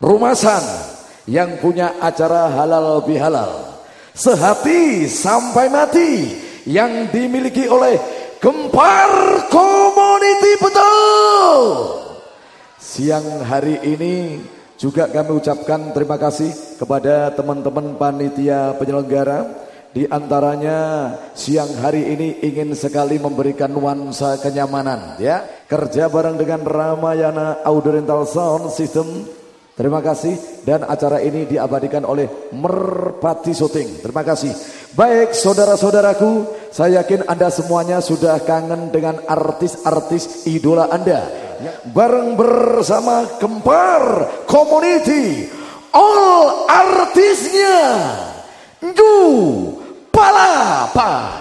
Rumasan yang punya acara halal bihalal. Sehati sampai mati yang dimiliki oleh Gempar Community betul. Siang hari ini juga kami ucapkan terima kasih kepada teman-teman panitia penyelenggara di antaranya siang hari ini ingin sekali memberikan nuansa kenyamanan ya. Kerja bareng dengan Ramayana Audio Rental Sound System. Terima kasih dan acara ini diabadikan oleh Merpati Shooting. Terima kasih. Baik saudara-saudaraku, saya yakin Anda semuanya sudah kangen dengan artis-artis idola Anda. Bareng bersama Kempar Community. All artisnya. Ju Palapa.